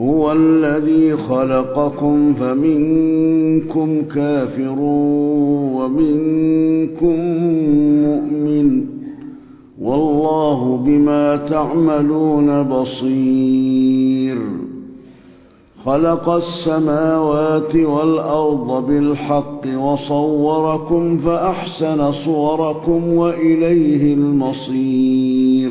هو الذي خلقكم فمنكم كافر ومنكم مؤمن والله بما تعملون بصير خلق السماوات والأرض بالحق وصوركم فأحسن صوركم وإليه المصير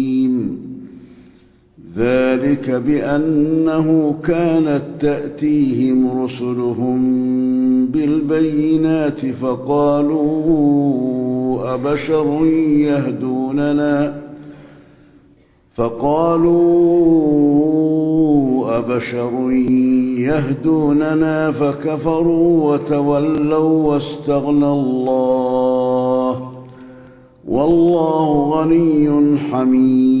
ذلك بأنه كانت تأتيهم رسلهم بالبينات فقالوا أبشر يهدوننا؟ فقالوا أبشر يهدوننا فكفروا وتولوا واستغنى الله. والله غني حميد.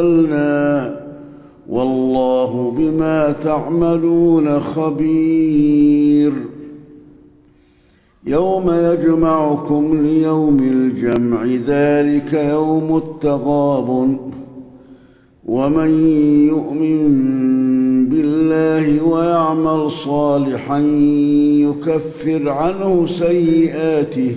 أنزلنا والله بما تعملون خبير. يوم يجمعكم ليوم الجمع ذلك يوم التغابن. ومن يؤمن بالله ويعمل صالحا يكفر عنه سيئاته.